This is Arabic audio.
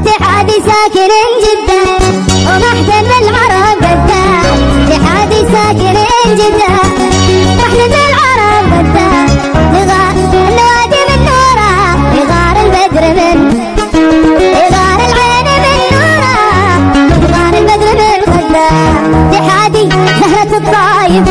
اتحادي ساكن جدة ومحتل العرب قدام اتحادي ساكن جدة محتل العرب قدام نغار الوادي من نوره نغار البدر من نغار العين من نوره نغار البدر من قدام اتحادي زهرة الطايف.